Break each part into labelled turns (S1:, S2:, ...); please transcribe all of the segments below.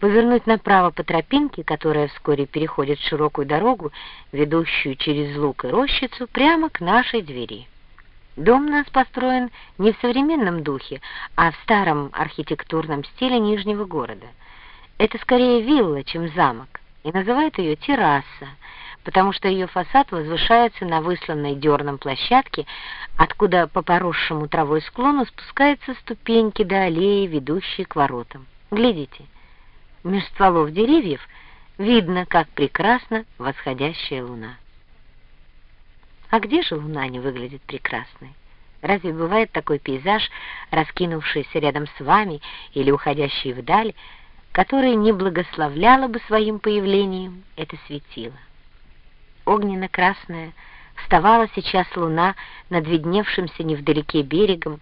S1: повернуть направо по тропинке, которая вскоре переходит в широкую дорогу, ведущую через луг и рощицу, прямо к нашей двери. Дом у нас построен не в современном духе, а в старом архитектурном стиле Нижнего города. Это скорее вилла, чем замок, и называют ее терраса, потому что ее фасад возвышается на высланной дерном площадке, откуда по поросшему травой склону спускаются ступеньки до аллеи, ведущие к воротам. Глядите, меж стволов деревьев видно, как прекрасна восходящая луна. А где же луна не выглядит прекрасной? Разве бывает такой пейзаж, раскинувшийся рядом с вами или уходящий вдаль, который не благословляло бы своим появлением это светило? Огненно-красная вставала сейчас луна над видневшимся невдалеке берегом,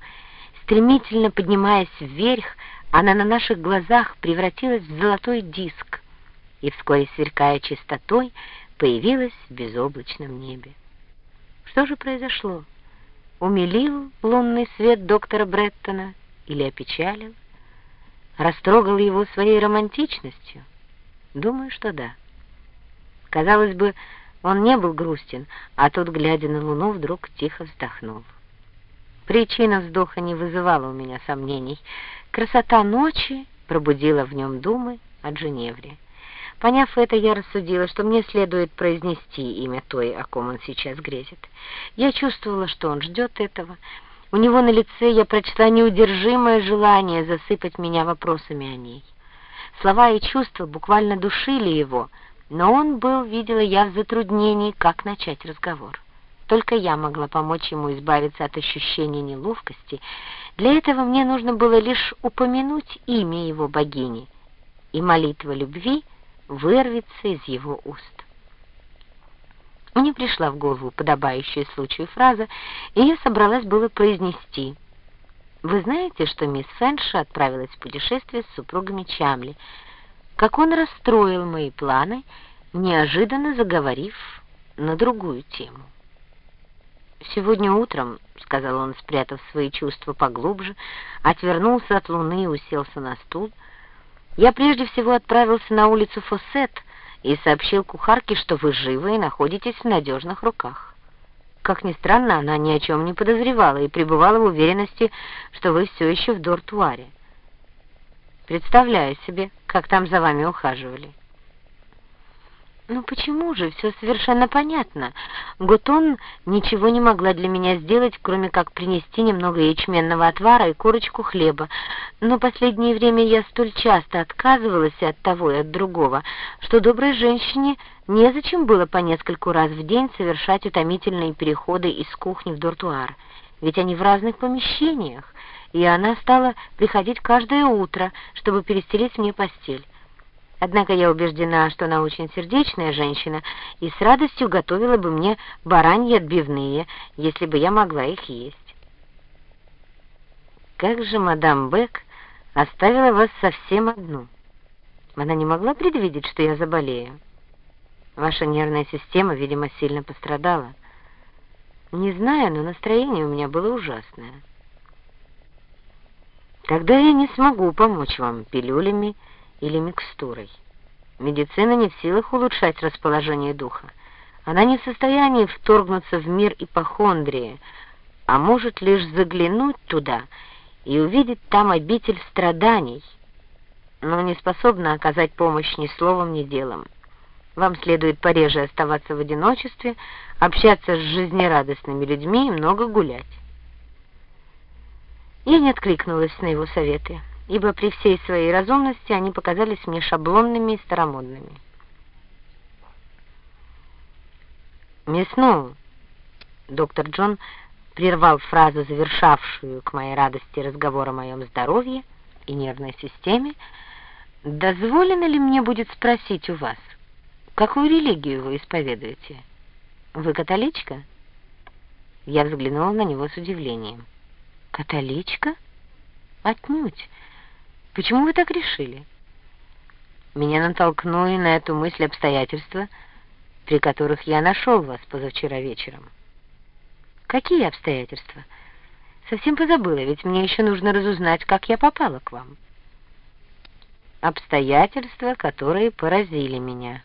S1: стремительно поднимаясь вверх, она на наших глазах превратилась в золотой диск и, вскоре сверкая чистотой, появилась в безоблачном небе. Что же произошло? Умилил лунный свет доктора Бреттона или опечалил? Растрогал его своей романтичностью? Думаю, что да. Казалось бы, он не был грустен, а тут, глядя на луну, вдруг тихо вздохнул. Причина вздоха не вызывала у меня сомнений. Красота ночи пробудила в нем думы о Дженевре. Поняв это, я рассудила, что мне следует произнести имя той, о ком он сейчас грезит. Я чувствовала, что он ждет этого. У него на лице я прочла неудержимое желание засыпать меня вопросами о ней. Слова и чувства буквально душили его, но он был, видела я, в затруднении, как начать разговор. Только я могла помочь ему избавиться от ощущения неловкости. Для этого мне нужно было лишь упомянуть имя его богини, и молитва любви — вырвется из его уст. Мне пришла в голову подобающая случаю фраза, и я собралась было произнести. Вы знаете, что мисс Фэнша отправилась в путешествие с супругами Чамли, как он расстроил мои планы, неожиданно заговорив на другую тему. «Сегодня утром», — сказал он, спрятав свои чувства поглубже, отвернулся от луны и уселся на стул, — я прежде всего отправился на улицу Фоссет и сообщил кухарке, что вы живы и находитесь в надежных руках. Как ни странно, она ни о чем не подозревала и пребывала в уверенности, что вы все еще в Дортуаре. Представляю себе, как там за вами ухаживали. «Ну почему же? Все совершенно понятно. Готон ничего не могла для меня сделать, кроме как принести немного ячменного отвара и корочку хлеба. Но последнее время я столь часто отказывалась от того и от другого, что доброй женщине незачем было по нескольку раз в день совершать утомительные переходы из кухни в дортуар, ведь они в разных помещениях, и она стала приходить каждое утро, чтобы перестелить мне постель. Однако я убеждена, что она очень сердечная женщина и с радостью готовила бы мне бараньи отбивные, если бы я могла их есть. Как же мадам Бек оставила вас совсем одну? Она не могла предвидеть, что я заболею. Ваша нервная система, видимо, сильно пострадала. Не знаю, но настроение у меня было ужасное. Тогда я не смогу помочь вам пилюлями, или микстурой. Медицина не в силах улучшать расположение духа. Она не в состоянии вторгнуться в мир ипохондрии, а может лишь заглянуть туда и увидеть там обитель страданий, но не способна оказать помощь ни словом, ни делом. Вам следует пореже оставаться в одиночестве, общаться с жизнерадостными людьми и много гулять. Я не откликнулась на его советы ибо при всей своей разумности они показались мне шаблонными и старомодными. «Мисс Ноу», доктор Джон прервал фразу, завершавшую, к моей радости, разговор о моем здоровье и нервной системе, «дозволено ли мне будет спросить у вас, какую религию вы исповедуете? Вы католичка?» Я взглянула на него с удивлением. «Католичка? Отнюдь!» Почему вы так решили? Меня натолкнули на эту мысль обстоятельства, при которых я нашел вас позавчера вечером. Какие обстоятельства? Совсем позабыла, ведь мне еще нужно разузнать, как я попала к вам. обстоятельства, которые поразили меня.